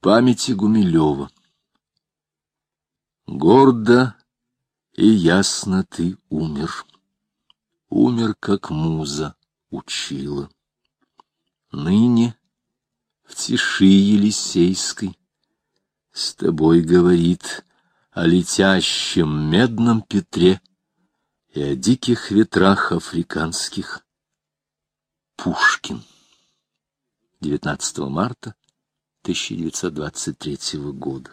памяти Гумилева. Гордо и ясно ты умер, умер, как муза учила. Ныне в тиши Елисейской с тобой говорит о летящем медном Петре и о диких ветрах африканских Пушкин. 19 марта 1923 года.